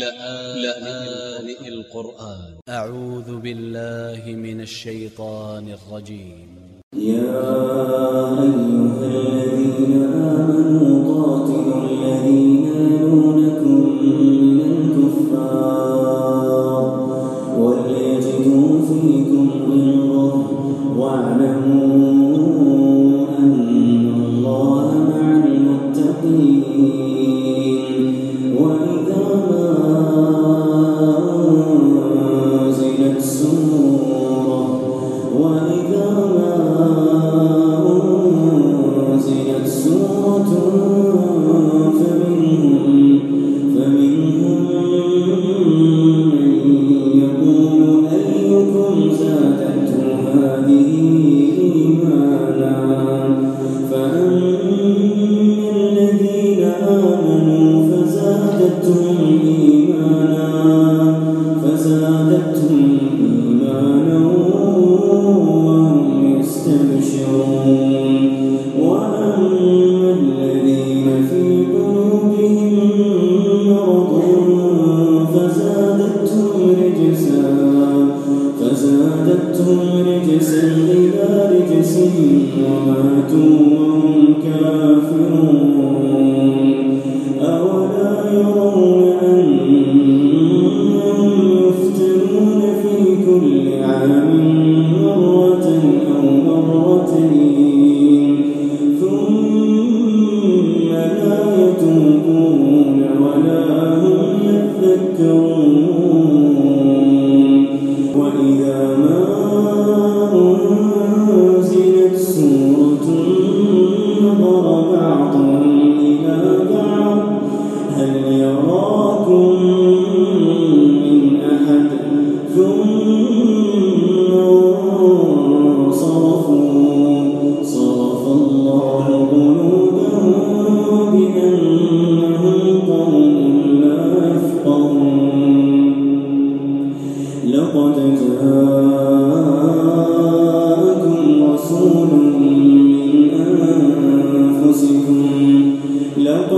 لآن القرآن. أ ع و ذ ب ا ل ل ه من ا ل ش ي ط ا ن ا ل ج ي م يا أيها الذين فَأَخَذَتْهُمْ رِجْسًا إِلَىٰ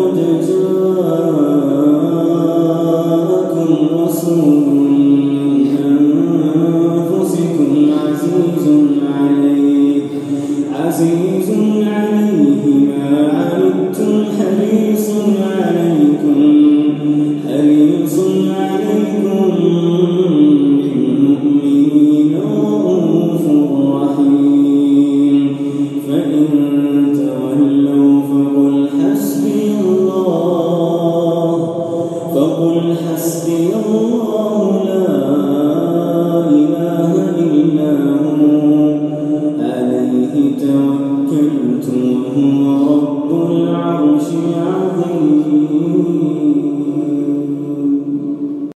do do do